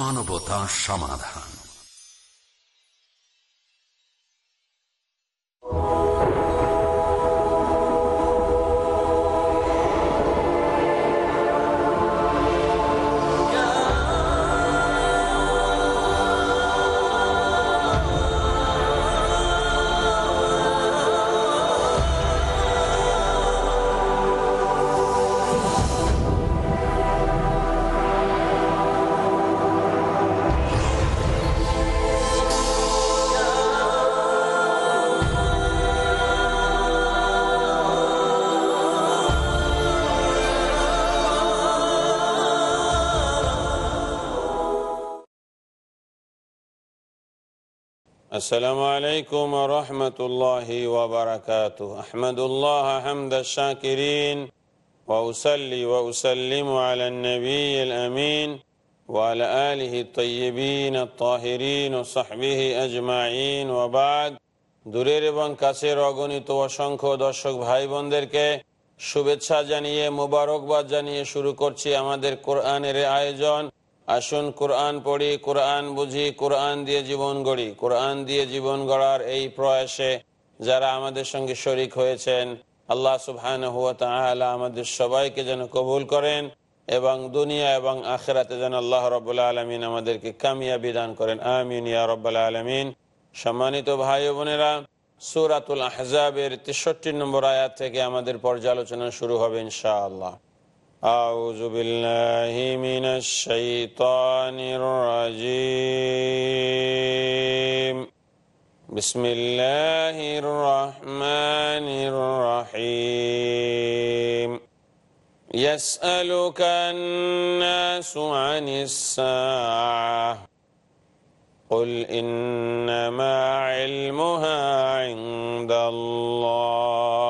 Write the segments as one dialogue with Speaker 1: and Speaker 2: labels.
Speaker 1: মানবতা সমাধান।
Speaker 2: السلام عليكم ورحمة الله وبركاته أحمد الله حمد الشاكرين وأصلي وأسلم على النبي الأمين وعلى آله الطيبين الطاهرين وصحبه أجمعين وبعد দূরের এবং কাছের অগণিত অসংখ্য দর্শক ভাই বোনদেরকে শুভেচ্ছা জানিয়ে মোবারকবাদ জানিয়ে শুরু করছি আমাদের কোরআনের আয়োজন আসুন কোরআন পড়ি, কোরআন বুঝি, কোরআন দিয়ে জীবন গড়ি। কোরআন দিয়ে জীবন গড়ার এই প্রয়াসে যারা আমাদের সঙ্গে শরিক হয়েছেন, আল্লাহ তালা আমাদের সবাইকে যেন কবুল করেন এবং দুনিয়া এবং আখেরাতে যেন আল্লাহ রবাহ আলমিন আমাদেরকে কামিয়াবি দান করেন। আমিন ইয়া রব্বাল আলমিন। সম্মানিত ভাই বোনেরা, সুরাতুল আহজাবের তেষট্টি নম্বর আয়াত থেকে আমাদের পর্যালোচনা শুরু হবে ইনশাআল্লাহ। أعوذ بالله من الشيطان الرجيم. بسم الله الرحمن الرحيم. يسألك الناس عن الساعة. قل إنما علمها عند الله.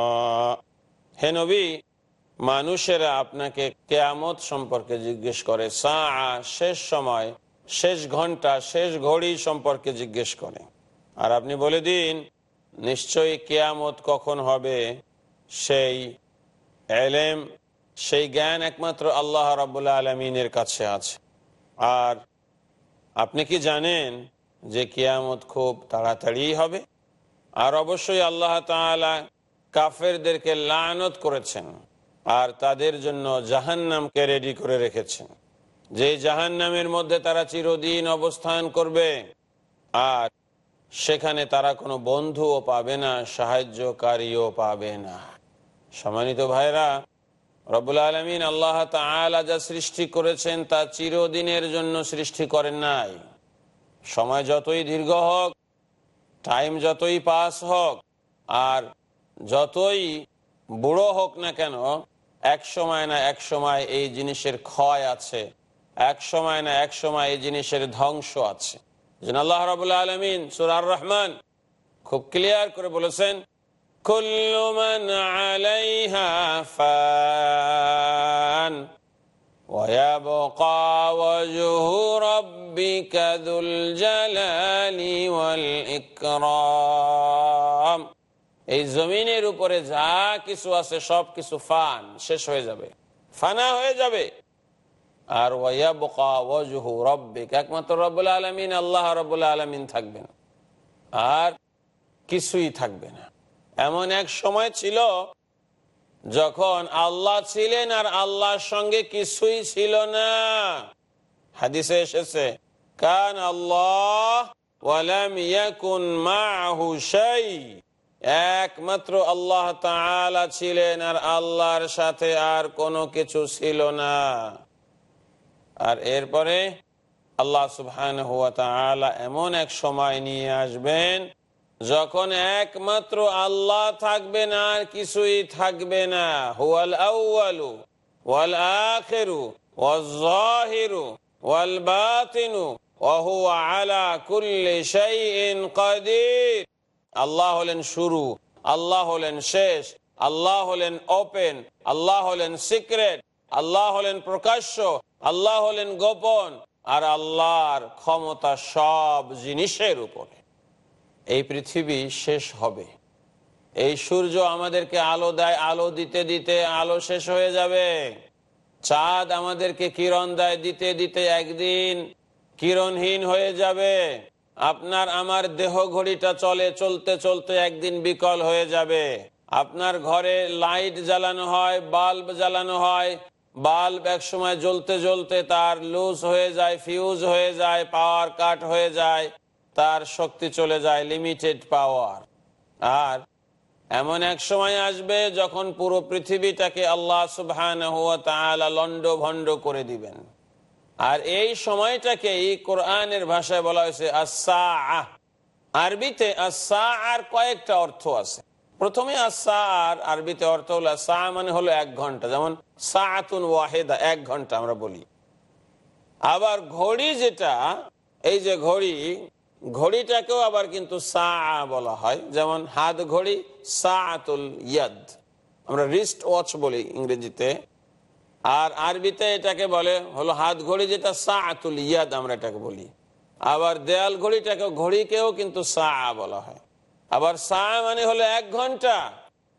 Speaker 2: হে নবী, মানুষেরা আপনাকে কেয়ামত সম্পর্কে জিজ্ঞেস করে সা শেষ সময়, শেষ ঘণ্টা, শেষ ঘড়ি সম্পর্কে জিজ্ঞেস করে। আর আপনি বলে দিন, নিশ্চয়ই কেয়ামত কখন হবে? সেই এলেম, সেই জ্ঞান একমাত্র আল্লাহ রাবুল্লাহ আলমিনের কাছে আছে। আর আপনি কি জানেন যে কিয়ামত খুব তাড়াতাড়ি হবে? আর অবশ্যই আল্লাহ তালা কাফেরদেরকে লানত করেছেন আর তাদের জন্য জাহান্নামকে রেডি করে রেখেছেন। যে জাহান্নামের মধ্যে তারা চিরদিন অবস্থান করবে, আর সেখানে তারা কোনো বন্ধুও পাবে না, সাহায্যকারীও পাবে না। সম্মানিত ভাইরা রবুল আলমিন আল্লাহ তালা যা সৃষ্টি করেছেন তা চিরদিনের জন্য সৃষ্টি করেন নাই। সময় যতই দীর্ঘ হোক টাইম যতই পাস হোক, আর যতই বুড়ো হোক না কেন, এক সময় না এক সময় এই জিনিসের ক্ষয় আছে, এক সময় না এক সময় এই জিনিসের ধ্বংস আছে। আল্লাহ রবুল্লা আলমিন সুরার রহমান খুব ক্লিয়ার করে বলেছেন كل এই জমিনের উপরে যা কিছু আছে, সব কিছু ফান, শেষ হয়ে যাবে। ফানা হয়ে যাবে। আর ওয়া বোকা ওয়াজহু রব্বিক, একমাত্র রব্বুল আলমিন, আল্লাহ রব্বুল আলমিন থাকবেন। আর কিছুই থাকবে না। এমন এক সময় ছিল যখন আল্লাহ ছিলেন আর আল্লাহর সঙ্গে কিছুই ছিল না। হাদিসে এসেছে, কান আল্লাহ ওয়ালাম ইয়াকুন মাহু শাই। একমাত্র আল্লাহ তালা ছিলেন আর আল্লাহর সাথে আর কোনো কিছু ছিল না। আর এরপরে আল্লাহ সুহান হুয়া তালা এমন এক সময় নিয়ে আসবেন, যখন একমাত্র আল্লাহ থাকবেন আর কিছুই থাকবে না। হুয়াল আউ্লু ওয়াল আখেরু, ওয়াজু ওয়াল বাতিনু ওহু আলা কুল্লি সেই কাদির। আল্লাহ হলেন শুরু, আল্লাহ হলেন শেষ, আল্লাহ হলেন ওপেন আল্লাহ হলেন সিক্রেট আল্লাহ হলেন প্রকাশ্য, আল্লাহ হলেন গোপন, আর আল্লাহর ক্ষমতা সব জিনিসের উপরে। এই পৃথিবী শেষ হবে। এই সূর্য আমাদেরকে আলো দেয়, আলো দিতে দিতে আলো শেষ হয়ে যাবে। চাঁদ আমাদেরকে কিরণ দেয়, দিতে দিতে একদিন কিরণহীন হয়ে যাবে। আপনার আমার দেহ ঘড়িটা চলে, চলতে চলতে একদিন বিকল হয়ে যাবে। আপনার ঘরে লাইট জ্বালানো হয়, বাল্ব জ্বালানো হয়। বাল্ব এক সময় জ্বলতে জ্বলতে তার লুজ হয়ে যায়, ফিউজ হয়ে যায়, পাওয়ার কাট হয়ে যায়, তার শক্তি চলে যায়, লিমিটেড পাওয়ার। আর এমন এক সময় আসবে যখন পুরো পৃথিবীটাকে আল্লাহ সুবহান লন্ড ভন্ড করে দিবেন। আর এই সময়টাকেই কোরআনের ভাষায় বলা হয়েছে আসা আরবিতে আসা আর কয়েকটা অর্থ আছে। প্রথমে আসা আর আরবিতে অর্থ হলো সা মানে হলো এক ঘণ্টা, যেমন সাতুন ওয়াহেদা, এক ঘণ্টা আমরা বলি। আবার ঘড়ি যেটা, এই যে ঘড়ি, ঘড়িটাকেও আবার কিন্তু সা বলা হয়, যেমন হাত ঘড়ি সাতুল ইয়াদ। আমরা রিস্ট ওয়াচ বলি ইংরেজিতে। আর আরবিতে এটাকে বলে হলো হাত ঘড়ি যেটা সাতুল ইয়াদ আমরা এটাকে বলি। আবার দেয়াল ঘড়িটাকে ঘড়িকেও কিন্তু সা বলা হয়। আবার সা মানে হলো এক ঘণ্টা।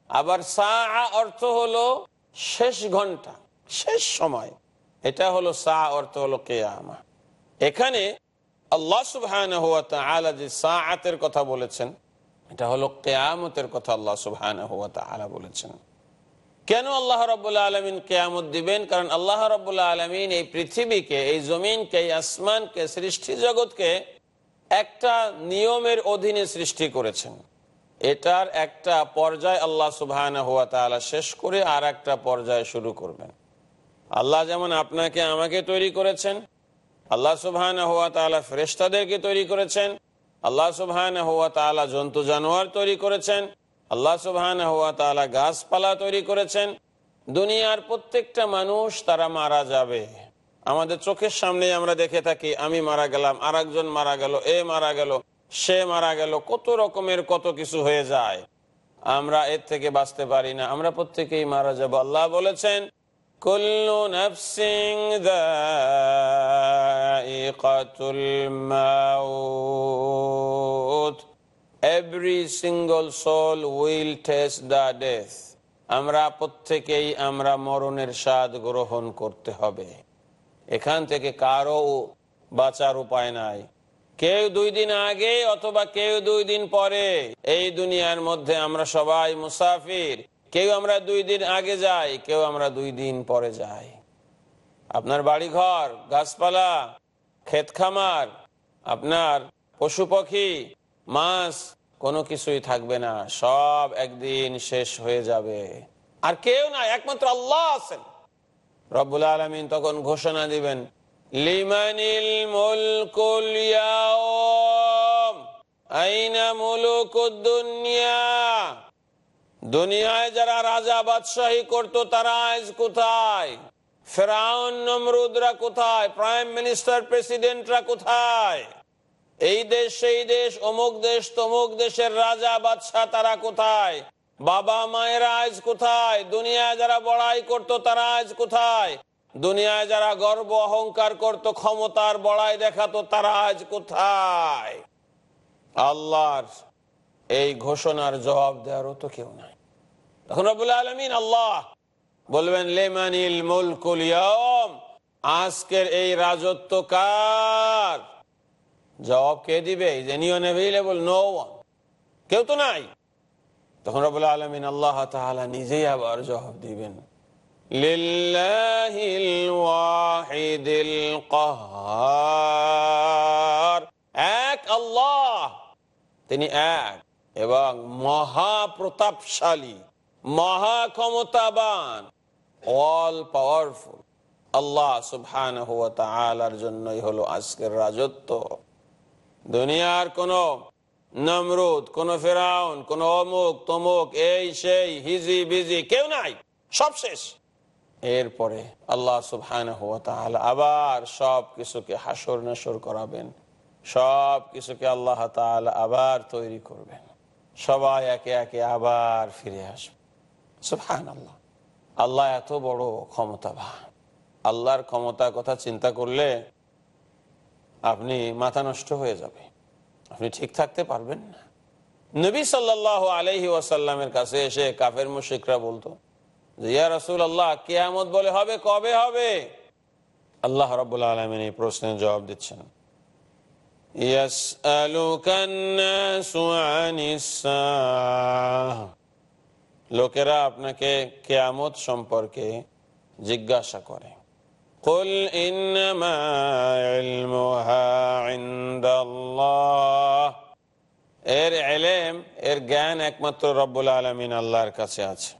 Speaker 2: আবার সা অর্থ হলো শেষ ঘণ্টা, শেষ সময়। এটা হলো সা অর্থ হলো কেয়ামা। এখানে আল্লাহ সুবহান যে সাআতের কথা বলেছেন, এটা হলো কেয়ামতের কথা আল্লাহ সুবহান বলেছেন। কেন আল্লাহ রবাহ আলমিন কেয়ামত দিবেন? কারণ আল্লাহ রবাহ আলমিন এই পৃথিবীকে, এই জমিনকে, এই আসমানকে, সৃষ্টি জগৎকে একটা নিয়মের অধীনে সৃষ্টি করেছেন। এটার একটা পর্যায় আল্লাহ সুবহান হুয়া তালা শেষ করে আর একটা পর্যায় শুরু করবেন। আল্লাহ যেমন আপনাকে, আমাকে তৈরি করেছেন, আল্লাহ সুবহান হুয়া তালা ফেরেস্তাদেরকে তৈরি করেছেন, আল্লাহ সুবহান হুয়া তালা জন্তু জানোয়ার তৈরি করেছেন আল্লাহ সুবহান হুয়া তালা গাছপালা তৈরি করেছেন। দুনিয়ার প্রত্যেকটা মানুষ তারা মারা যাবে। আমাদের চোখের সামনে আমরা দেখে থাকি, আমি মারা গেলাম আর মারা গেল, এ মারা গেল, সে মারা গেল, কত রকমের কত কিছু হয়ে যায়। আমরা এর থেকে বাঁচতে পারি না, আমরা প্রত্যেকেই মারা যাব। আল্লাহ বলেছেন, কুল্লু every single soul will taste the death আমরা প্রত্যেকেই আমরা মরণের স্বাদ গ্রহণ করতে হবে। এখান থেকে কারও বাঁচার উপায় নাই। কেউ দুই দিন আগে অথবা কেউ দুই দিন পরে এই দুনিয়ার মধ্যে আমরা সবাই মুসাফির। কেউ আমরা দুই দিন আগে যাই, কেউ আমরা দুই দিন পরে যাই। আপনার বাড়ি ঘর গাছপালা, ক্ষেত খামার, আপনার পশু পাখি মাছ কোনো কিছুই থাকবে না, সব একদিন শেষ হয়ে যাবে। আর কেউ না, একমাত্র আল্লাহ আছেন। রব্বুল আলমিন তখন ঘোষণা দিবেন, লিমানিল মুলকুল আইনা মুলুক দুনিয়া। দুনিয়ায় যারা রাজা বাদশাহী করত, তারা আজ কোথায়? ফেরাউন, নমরুদরা কোথায়? প্রাইম মিনিস্টার, প্রেসিডেন্টরা কোথায়? এই দেশ, সেই দেশ, অমুক দেশ, তমুক দেশের রাজা, বাদশাহ, তারা কোথায়? বাবা, মায়েরা আজ কোথায়? দুনিয়ায় যারা বড়াই করত, তারা আজ কোথায়? দুনিয়ায় যারা গর্ব, অহংকার করত, ক্ষমতার বড়াই দেখাতো, তারা আজ কোথায়? আল্লাহর এই ঘোষণার জবাব দেওয়ারও তো কেউ নাই। তখন রবুল্লা আলমিন আল্লাহ বলবেন, লেমানিল মুলকুল আজকের এই রাজত্ব কার? জবাব কে দিবে? জেনিয়ন অ্যাভেলেবল নো ওয়ান কেউ তো নাই। তখন রবুল্লা আলমিন আল্লাহ তাহলে নিজেই আবার জবাব দিবেন। এক আল্লাহ। তিনি এক এবং মহাপ্রতাপশালী মহা ক্ষমতাবান অল পাওয়ারফুল আল্লাহ সুবহান জন্যই হলো আজকের রাজত্ব। দুনিয়ার কোন নমরুদ, কোন ফেরাউন, কোন অমুক, তমুক, এই, সেই, হিজি, বিজি, কেউ নাই। সব শেষ। এরপরে আল্লাহ সুবহান আবার সব কিছুকে হাসর নাসর করাবেন। সব কিছুকে আল্লাহ আবার তৈরি করবেন। সবাই একে একে আবার ফিরে আসবে। সুবহান আল্লাহ আল্লাহ এত বড় ক্ষমতাবান। আল্লাহর ক্ষমতার কথা চিন্তা করলে আপনি মাথা নষ্ট হয়ে যাবে। আপনি ঠিক থাকতে পারবেন না। নবী সাল্লাহ আলহি ওয়াসাল্লামের কাছে এসে কাফের মুশিকরা বলতো যে, ইয়া রসুল আল্লাহ কেয়ামত বলে হবে, কবে হবে? আল্লাহ রবুল্লা আলমিন এই প্রশ্নের জবাব দিচ্ছেন। লোকেরা আপনাকে কেয়ামত সম্পর্কে জিজ্ঞাসা করে। قل إنما علمها عند الله এর এলেম এর জ্ঞান একমাত্র রব্বুল আলমিন আল্লাহর কাছে আছে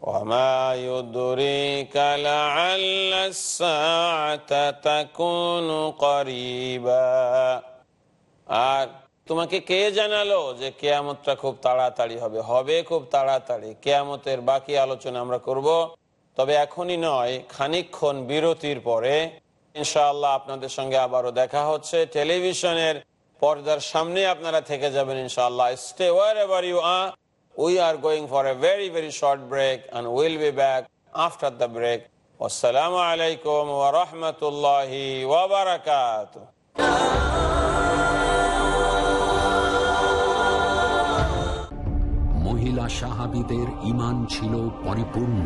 Speaker 2: وما يدريك لعل الساعة تكون قريبا আর তোমাকে কে জানালো যে কেয়ামতটা খুব তাড়াতাড়ি হবে হবে খুব তাড়াতাড়ি কেয়ামতের বাকি আলোচনা আমরা করব তবে এখনই নয়, খানিকক্ষণ বিরতির পরে ইনশাআল্লাহ আপনাদের সঙ্গে আবারও দেখা হচ্ছে। টেলিভিশনের পর্দার সামনে আপনারা থেকে যাবেন ইনশাআল্লাহ। Stay wherever you uh we are going for a very very short break and will be back after the break আসসালামু আলাইকুম ওয়া রাহমাতুল্লাহি ওয়া বারাকাতুহু
Speaker 1: মহিলা সাহাবিদের ইমান ছিল পরিপূর্ণ।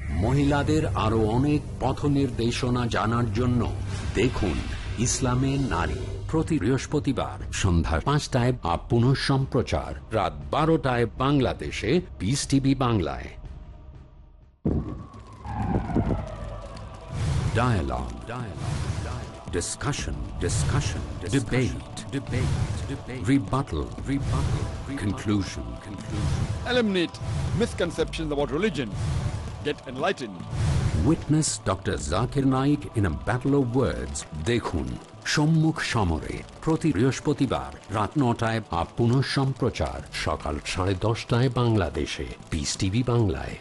Speaker 1: মহিলাদের আরও অনেক পথ নির্দেশনা জানার জন্য দেখুন ইসলামে নারী প্রতি বৃহস্পতিবার সন্ধ্যা পাঁচটায় আপ পুনঃ সম্প্রচার রাত বারোটায় বাংলাদেশে পিস টিভি বাংলায় Dialogue. Dialogue. Dialogue. Discussion. Discussion. Debate. Debate. Debate. Rebuttal. Rebuttal. Rebuttal. Conclusion. Conclusion.
Speaker 3: Eliminate misconceptions about religion. Get enlightened.
Speaker 1: Witness Dr. Zakir Naik in a battle of words. দেখুন সম্মুখ সমরে প্রতি বৃহস্পতিবার রাত নটায় আপ পুনঃ সম্প্রচার সকাল সাড়ে দশটায় বাংলাদেশে পিস টিভি বাংলায়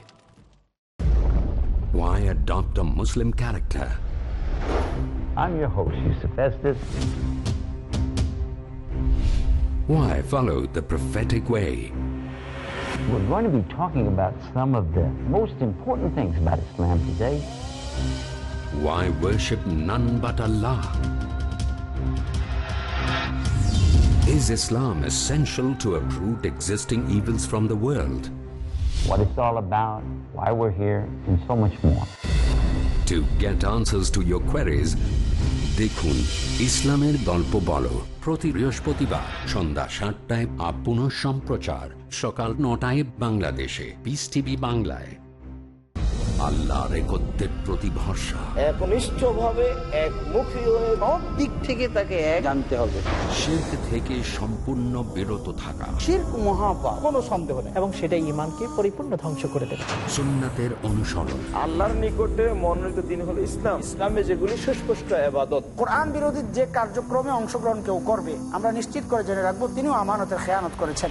Speaker 1: Why adopt a Muslim character?
Speaker 4: I'm your host, Yusuf Estes.
Speaker 1: Why follow the prophetic way?
Speaker 4: We're going to be talking about some of the most important things about Islam today.
Speaker 1: Why worship none but Allah? Is Islam essential to uproot existing evils from the world?
Speaker 4: What it's all about, why we're here, and so much more.
Speaker 1: To get answers to your queries, দেখুন ইসলামের গল্প বলো প্রতি বৃহস্পতিবার সন্ধ্যা সাতটায় up পুনঃ সম্প্রচার সকাল নটায় বাংলাদেশে। পিস টিভি বাংলায়। আল্লাহর একত্রের প্রতি ভরসা
Speaker 5: একমুখী হয়ে সব দিক থেকে তাকে জানতে হবে।
Speaker 1: শির্ক থেকে সম্পূর্ণ বিরত থাকা।
Speaker 5: শির্ক মহাপাপ। কোনো সন্দেহ নেই।
Speaker 6: এবং সেটা ইমানকে পরিপূর্ণ ধ্বংস করে দেবে।
Speaker 1: সুন্নাতের অনুসরণ।
Speaker 5: আল্লাহর নিকটে মনোনীত দিন হলো ইসলাম। ইসলামে যেগুলি সুস্পষ্ট আবাদত
Speaker 7: কোরআন বিরোধী যে কার্যক্রমে অংশগ্রহণ কেউ করবে আমরা নিশ্চিত করে জেনে রাখব তিনিও আমানতের খেয়ানত করেছেন।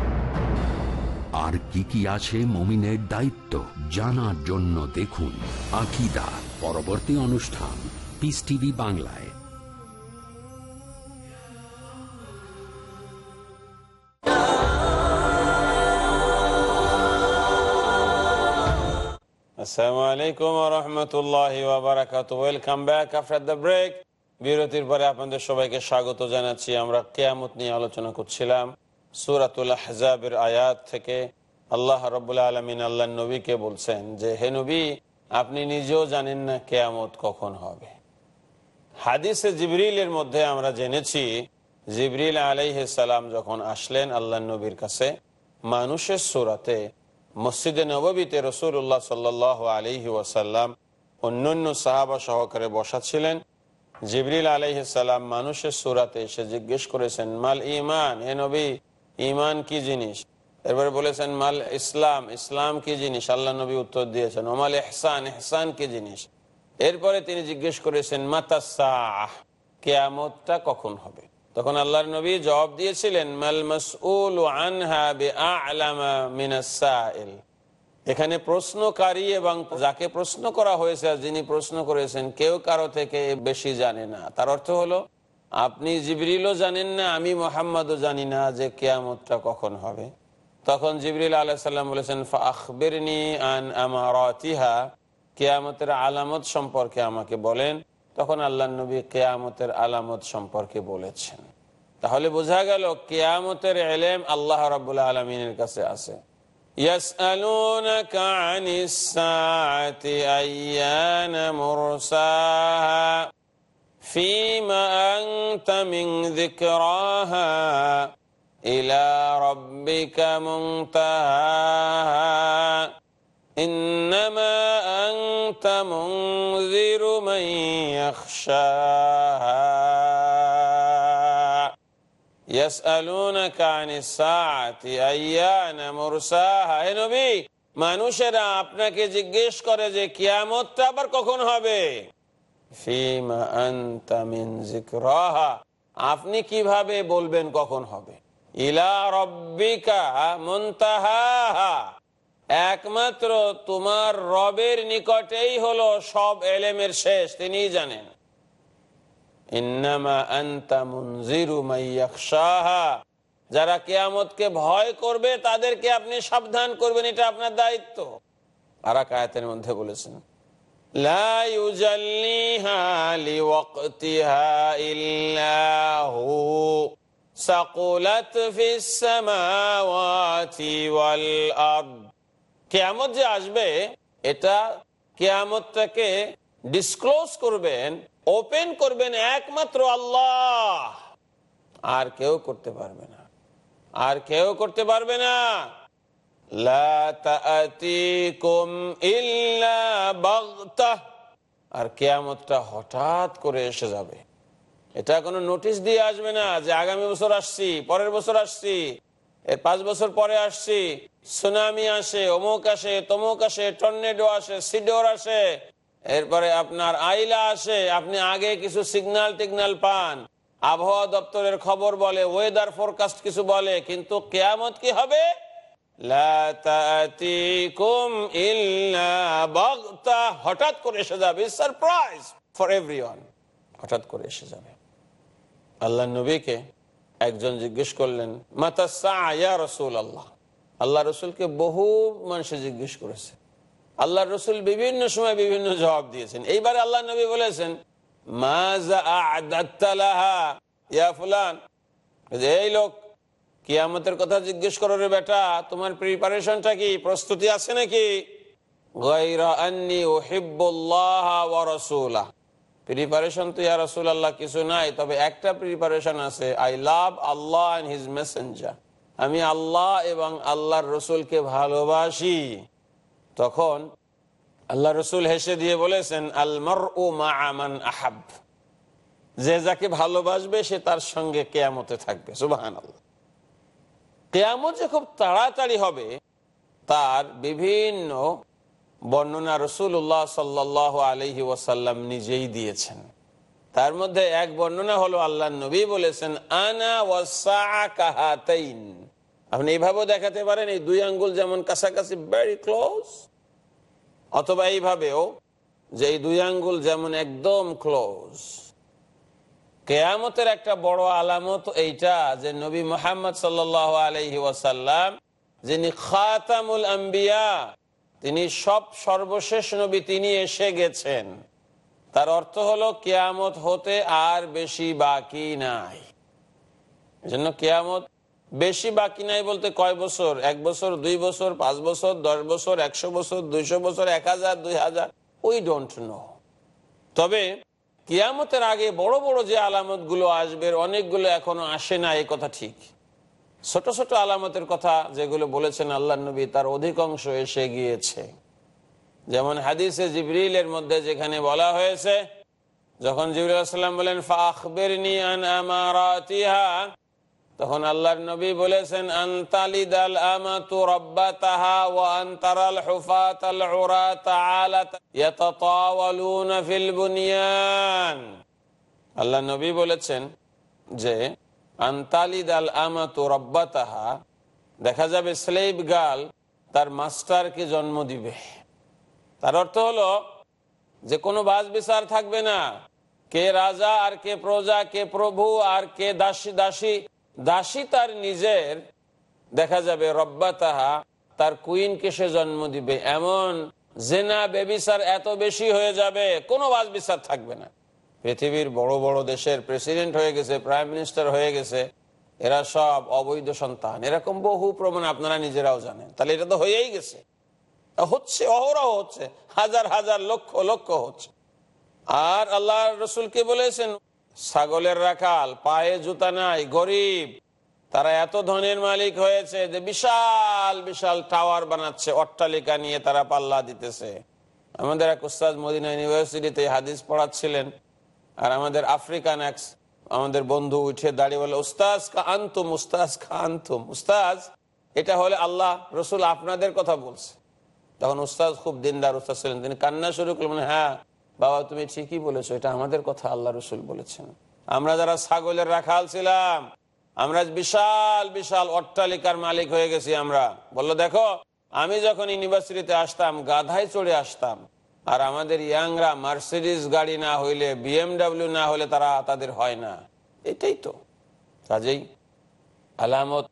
Speaker 1: আর কি কি আছে মমিনের দায়িত্ব জানার জন্য দেখুন আকিদা পরবর্তী অনুষ্ঠান পিস টিভি বাংলায়।
Speaker 2: আসসালামু আলাইকুম রহমতুল্লাহ welcome back after the break বিরতির পরে আপনাদের সবাইকে স্বাগত জানাচ্ছি। আমরা কেয়ামত নিয়ে আলোচনা করছিলাম। আহজাবের আয়াত থেকে আল্লাহ রবুল্লা আলমিন আল্লাহ নবীকে বলছেন যে, হে নবী, আপনি নিজেও জানেন না কেয়ামত কখন হবে। হাদিসে জিবরিলের মধ্যে আমরা জেনেছি, জিবরিল আলাইসালাম যখন আসলেন আল্লাহ নবীর কাছে, মানুষের সুরাতে মসজিদে নবীতে রসুল্লাহ সাল্লাহ আলহি ওয়াসাল্লাম অন্যান্য সাহাবা সহকারে বসা ছিলেন। জিবরিল আলাইসাল্লাম মানুষের সুরাতে এসে জিজ্ঞেস করেছেন, মাল ইমান, হে নবী ইমান কি জিনিস? এরপরে বলেছেন, মাল ইসলাম ইসলাম কি জিনিস? আল্লাহ নবী উত্তর দিয়েছেন, ওমাল এহসান এহসান কি জিনিস? এরপরে তিনি জিজ্ঞেস করেছেন মাতাসাহ কেয়ামতটা কখন হবে? তখন আল্লাহর নবী জবাব দিয়েছিলেন, মাল মাসউল আনহা বিআলামা মিনাস সাইল। এখানে প্রশ্নকারী এবং যাকে প্রশ্ন করা হয়েছে যিনি প্রশ্ন করেছেন, কেউ কারও থেকে বেশি জানে না। তার অর্থ হলো আপনি জিবরিলও জানেন না, আমি মোহাম্মদও জানি না যে কেয়ামতটা কখন হবে। তখন জিবরিল আল্লাহ বলেছেন আখবিরনি আন আমারতিহা। কেয়ামতের আলামত সম্পর্কে আমাকে বলেন। তখন আল্লাহ নবী কেয়ামতের আলামত সম্পর্কে বলেছেন। তাহলে বোঝা গেল, কেয়ামতের এলেম আল্লাহ রবাহ আলমিনের কাছে আছে। ইয়াসআলুনাকা আনিস সাআতি আইয়ানা মুরসাহা। فيما أنت من ذكراها إلى ربك منتهاها إنما أنت منذر من يخشاها يسألونك عن الساعة أيان مرساها হে নবী মানুষেরা আপনাকে জিজ্ঞেস করে যে কিয়ামতটা আবার কখন হবে আপনি কীভাবে বলবেন কখন হবে? ইলা রব্বিকা একমাত্র তোমার রবের নিকটেই হলো সব এলেমের শেষ, তিনিই জানেন। যারা কেয়ামতকে ভয় করবে, তাদেরকে আপনি সাবধান করবেন, এটা আপনার দায়িত্ব। আর আয়াতের মধ্যে বলেছেন ইউজাল্লিহা লিওয়াক্তিহা ইল্লা হু। সাকুলাত ফিস সামাওয়াতি ওয়াল আরদ। কেয়ামত যে আসবে, এটা কেয়ামতটাকে ডিসক্লোজ করবেন ওপেন করবেন একমাত্র আল্লাহ। আর কেউ করতে পারবে না। আর কেউ করতে পারবে না। আর কেয়ামতটা হঠাৎ করে এসে যাবে। এটা কোনো নোটিশ দিয়ে আসবে না যে আগামী বছর আসছি, পরের বছর আসছি, এর পাঁচ বছর পরে আসছি, সুনামি আসে, অমুক আসে, তমুক আসে, টর্নেডো আসে, সিডোর আসে, এরপরে আপনার আইলা আসে, আপনি আগে কিছু সিগনাল টিগনাল পান, আবহাওয়া দপ্তরের খবর বলে ওয়েদার ফোরকাস্ট কিছু বলে, কিন্তু কেয়ামত কি হবে? হঠাৎ করে এসে যাবে সারপ্রাইজ ফর এভরিওয়ান হঠাৎ করে এসে যাবে। আল্লাহ নবীকে একজন জিজ্ঞেস করলেন, মাতা সায়া রসুল আল্লাহ আল্লাহ রসুলকে বহু মানুষে জিজ্ঞেস করেছে। আল্লাহ রসুল বিভিন্ন সময় বিভিন্ন জবাব দিয়েছেন। এইবারে আল্লাহ নবী বলেছেন এই লোক কিয়ামতের কথা জিজ্ঞেস করো রে বেটা, তোমার প্রিপারেশনটা কি? প্রস্তুতি আছে নাকি? আল্লাহ কিছু আল্লাহ আমি আল্লাহ এবং আল্লাহর রসুলকে ভালোবাসি। তখন আল্লাহ রসুল হেসে দিয়ে বলেছেন আলমর ও আমান আহাব। যে যাকে ভালোবাসবে, সে তার সঙ্গে কেয়ামতে থাকবে। সুবাহান আল্লাহ কেয়ামত যে খুব তাড়াতাড়ি হবে, তার বিভিন্ন বর্ণনা রসুল্লাহ সাল্লাহ আলহি ওয়াসাল্লাম নিজেই দিয়েছেন। তার মধ্যে এক বর্ণনা হলো আল্লাহ নবী বলেছেন, আনা ওয়াসাইন আপনি এইভাবেও দেখাতে পারেন, এই দুই আঙ্গুল যেমন কাছাকাছি ভেরি ক্লোজ অথবা এইভাবেও যে এই দুই আঙ্গুল যেমন একদম ক্লোজ কেয়ামতের একটা বড় আলামত এইটা যে নবী মোহাম্মদ সাল্লাহ আলহি ওয়াসাল্লাম, যিনি খাতামুল আম্বিয়া, তিনি সব সর্বশেষ নবী, তিনি এসে গেছেন। তার অর্থ হলো কেয়ামত হতে আর বেশি বাকি নাই। জন্য কেয়ামত বেশি বাকি নাই বলতে কয় বছর? এক বছর, দুই বছর, পাঁচ বছর, দশ বছর, একশো বছর, দুইশো বছর, এক হাজার, দুই হাজার উই ডোন্ট নো তবে কিয়ামতের আগে বড় বড় যে আলামতগুলো আসবে, অনেকগুলো এখনও আসে না এই কথা ঠিক। ছোট ছোট আলামতের কথা যেগুলো বলেছেন আল্লাহ নবী, তার অধিকাংশ এসে গিয়েছে। যেমন হাদিসে জিবরিলের মধ্যে যেখানে বলা হয়েছে, যখন জিবুল্লাহাম বলেন ফাখবের আন আমারাতিহা। তখন আল্লাহর নবী বলেছেন আল্লাহ নবী বলেছেন যে, আনতালিদাল আমাতু রাব্বাতাহা, দেখা যাবে স্লেভ গাল তার মাস্টারকে জন্ম দিবে। তার অর্থ হলো, যে কোনো বাস বিচার থাকবে না, কে রাজা আর কে প্রজা, কে প্রভু আর কে দাসী দাসী দাসী তার নিজের, দেখা যাবে রব্বা তাহা তার কুইনকে সে জন্ম দিবে। এমন জেনা বেবিচার এত বেশি হয়ে যাবে, কোনো বাস বিচার থাকবে না। পৃথিবীর বড় বড় দেশের প্রেসিডেন্ট হয়ে গেছে, প্রাইম মিনিস্টার হয়ে গেছে, এরা সব অবৈধ সন্তান। এরকম বহু প্রমাণ আপনারা নিজেরাও জানেন। তাহলে এটা তো হয়েই গেছে। হচ্ছে, অহরহ হচ্ছে। হাজার হাজার লক্ষ লক্ষ হচ্ছে। আর আল্লাহ রসুলকে বলেছেন ছাগলের রাখাল, পায়ে জুতা নাই, গরিব। তারা এত ধনের মালিক হয়েছে যে বিশাল বিশাল টাওয়ার বানাচ্ছে, অট্টালিকা নিয়ে তারা পাল্লা দিতেছে। আমাদের এক উস্তাদ মদিনা ইউনিভার্সিটিতে হাদিস পড়াচ্ছিলেন। আর আমাদের আফ্রিকান এক আমাদের বন্ধু উঠে দাঁড়িয়ে বলে, উস্তাজ কা আন্তুম, উস্তাজ খা আন্তুম। উস্তাজ, এটা হলে আল্লাহ, রসুল আপনাদের কথা বলছে। তখন উস্তাদ খুব দিনদার উস্তাদ ছিলেন। তিনি কান্না শুরু করলেন হ্যাঁ বাবা, তুমি ঠিকই বলেছ, এটা আমাদের কথা, আল্লাহ রসুল বলেছেন। আমরা যারা ছাগলের রাখাল ছিলাম, আমরা বিশাল বিশাল অট্টালিকার মালিক হয়ে গেছি আমরা। বলল, দেখো, আমি যখন ইউনিভার্সিটিতে আসতাম, গাধায় চড়ে আসতাম, আর আমাদের ইয়াংরা মার্সিডিস গাড়ি না হইলে, বিএমডাব্লিউ না হলে তারা তাদের হয় না। এটাই তো। কাজেই আলামত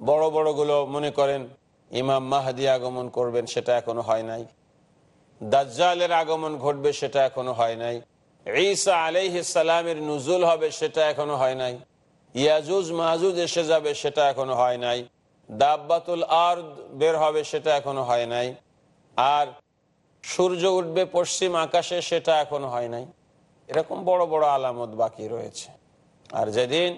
Speaker 2: বড় বড়গুলো মনে করেন, ইমাম মাহাদি আগমন করবেন, সেটা এখনও হয় নাই। দাজ্জালের আগমন ঘটবে সেটা এখনও হয় নাই। ঈসা আলাইহিসালামের নুজুল হবে সেটা এখনও হয় নাই। ইয়াজুজ মাহুজ এসে যাবে সেটা এখনও হয় নাই। দাব্বাতুল আর বের হবে সেটা এখনও হয় নাই। আর সূর্য উঠবে পশ্চিম আকাশে সেটা এখনও হয় নাই। এরকম বড় বড় আলামত বাকি রয়েছে। আর যেদিন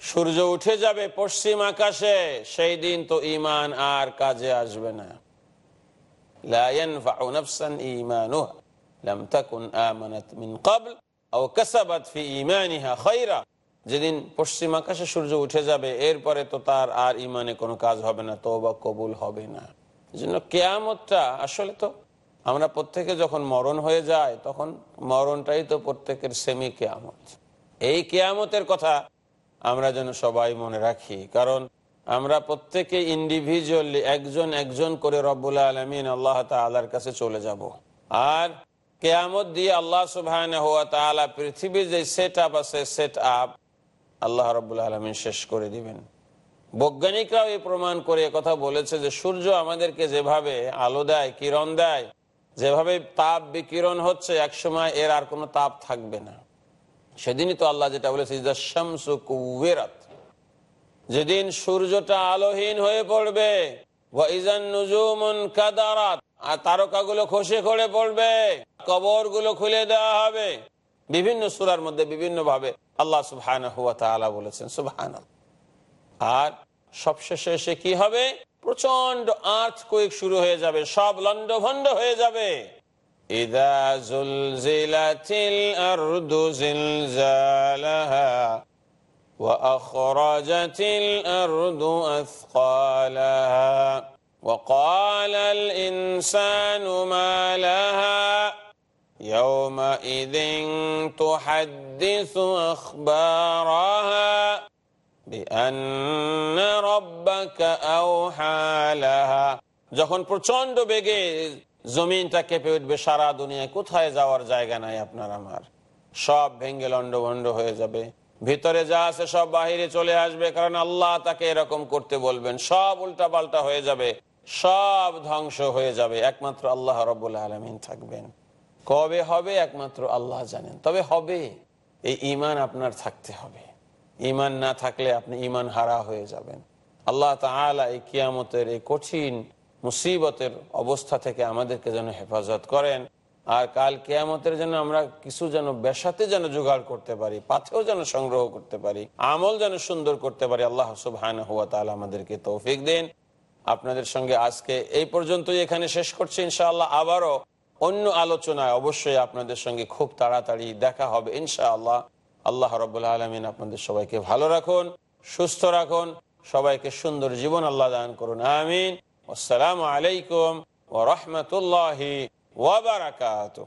Speaker 2: সূর্য উঠে যাবে পশ্চিম আকাশে, সেই দিন তো ইমান আর কাজে আসবে না। لا ينفع نفسا إيمانها لم تكن آمنت من قبل أو كسبت في إيمانها خيرا যেদিন পশ্চিম আকাশে সূর্য উঠে যাবে এরপরে তো তার আর ইমানে কোনো কাজ হবে না বা কবুল হবে না জন্য কেয়ামতটা আসলে তো আমরা প্রত্যেকে যখন মরণ হয়ে যায় তখন মরণটাই তো প্রত্যেকের সেমি কেয়ামত এই কেয়ামতের কথা আমরা যেন সবাই মনে রাখি কারণ আমরা প্রত্যেকে ইন্ডিভিজুয়ালি একজন একজন করে রব্বুল আলমিন আল্লাহ তালার কাছে চলে যাব। আর কেয়ামত দিয়ে আল্লাহ সুবাহ পৃথিবীর যে সেট আপ আছে সেট আপ আল্লাহ রব্বুল আলমিন শেষ করে দিবেন। বৈজ্ঞানিকরাও এই প্রমাণ করে কথা বলেছে যে সূর্য আমাদেরকে যেভাবে আলো দেয়, কিরণ দেয়, যেভাবে তাপ বিকিরণ হচ্ছে একসময় এর আর কোনো তাপ থাকবে না। সেদিনই তো আল্লাহ যেটা বলেছে শামসু কুবেরাত যেদিন সূর্যটা আলোহীন হয়ে পড়বে আর তারকাগুলো খসে খড়ে পড়বে কবরগুলো খুলে দেওয়া হবে। বিভিন্ন সুরার মধ্যে বিভিন্ন ভাবে আল্লাহ বলেছেন আর সবশেষে কি হবে? প্রচণ্ড আর্থ কুইক শুরু হয়ে যাবে, সব লন্ড ভন্ড হয়ে যাবে। ইদা জুলজিলাতিল وأخرجت الأرض أثقالها وقال الإنسان ما لها يومئذ تحدث أخبارها بأن ربك أوحى لها যখন প্রচন্ড বেগে জমিনটা কেঁপে উঠবে সারা দুনিয়ায় কোথায় যাওয়ার জায়গা নাই আপনার আমার সব ভেঙ্গে লন্ড ভন্ড হয়ে যাবে ভিতরে যা আছে সব বাহিরে চলে আসবে, কারণ আল্লাহ তাকে এরকম করতে বলবেন। সব উল্টা পাল্টা হয়ে যাবে, সব ধ্বংস হয়ে যাবে। একমাত্র আল্লাহ রব্বুল আলমিন থাকবেন। কবে হবে একমাত্র আল্লাহ জানেন। তবে হবে, এই ইমান আপনার থাকতে হবে। ইমান না থাকলে আপনি ইমান হারা হয়ে যাবেন। আল্লাহ তালা এই কিয়ামতের এই কঠিন মুসিবতের অবস্থা থেকে আমাদেরকে যেন হেফাজত করেন। আর কাল কেয়ামতের জন্য আমরা কিছু যেন বেসাতে যেন জোগাড় করতে পারি, পাথেও যেন সংগ্রহ করতে পারি, আমল যেন সুন্দর করতে পারি, আল্লাহ সুবহান হুয়া তালা আমাদেরকে তৌফিক দিন। আপনাদের সঙ্গে আজকে এই পর্যন্তই এখানে শেষ করছি ইনশাআল্লাহ। আবারও অন্য আলোচনায় অবশ্যই আপনাদের সঙ্গে খুব তাড়াতাড়ি দেখা হবে ইনশাআল্লাহ। আল্লাহ রবাহ আলমিন আপনাদের সবাইকে ভালো রাখুন, সুস্থ রাখুন, সবাইকে সুন্দর জীবন আল্লাহ দান করুন, আমিন। আসসালামু আলাইকুম ও রহমতুল্লাহি
Speaker 8: wa barakatuh.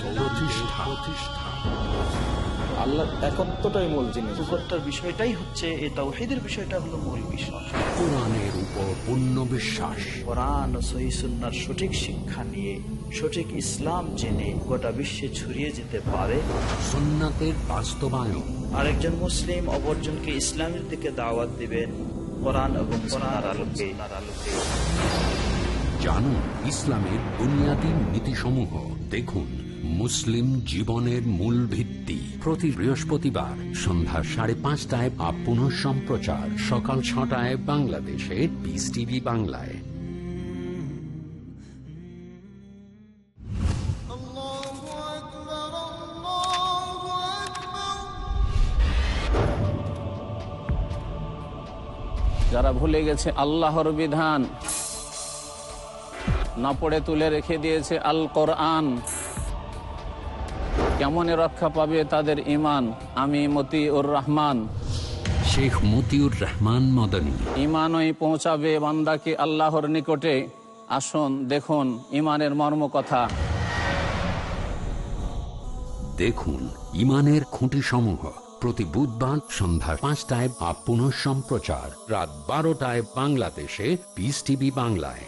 Speaker 1: তৌহিদের প্রতিষ্ঠা।
Speaker 5: আল্লাহ একত্বটাই মূল জিনিস।
Speaker 9: উপরটার বিষয়টাই হচ্ছে এই তাওহীদের বিষয়টা হলো মূল বিষয়।
Speaker 1: কোরআনের উপর পূর্ণ বিশ্বাস
Speaker 9: কোরআন ও সহি সুন্নাহর সঠিক শিক্ষা নিয়ে সঠিক ইসলাম জেনে গোটা বিশ্বে ছড়িয়ে যেতে পারে।
Speaker 1: সুন্নাতের বাস্তবায়ন।
Speaker 9: আরেকজন মুসলিম অপরজনকে ইসলামের দিকে দাওয়াত দিবেন কোরআন এবং কোরআন আলোকে আলোকে।
Speaker 1: জানুন ইসলামের বুনিয়াদী নীতিসমূহ। দেখুন মুসলিম জীবনের মূল ভিত্তি। প্রতি বৃহস্পতিবার সন্ধ্যা সাড়ে পাঁচটায় বা পুনঃ সম্প্রচার। সকাল ছটায় বাংলাদেশে পিস টিভি বাংলায়।
Speaker 5: যারা ভুলে গেছে আল্লাহর বিধান না পড়ে তুলে রেখে দিয়েছে আল কোরআন কেমন রক্ষা পাবে তাদের ইমান আমি মতিউর রহমান।
Speaker 1: শেখ মতিউর রহমান মদনী।
Speaker 5: ইমানই পৌঁছাবে বান্দাকে আল্লাহর নিকটে। আসুন দেখুন ইমানের মর্ম কথা
Speaker 1: দেখুন ইমানের খুঁটি সমূহ প্রতি বুধবার সন্ধ্যা পাঁচটায় বা পুনঃ সম্প্রচার রাত বারোটায় বাংলাদেশে পিস টিভি বাংলায়।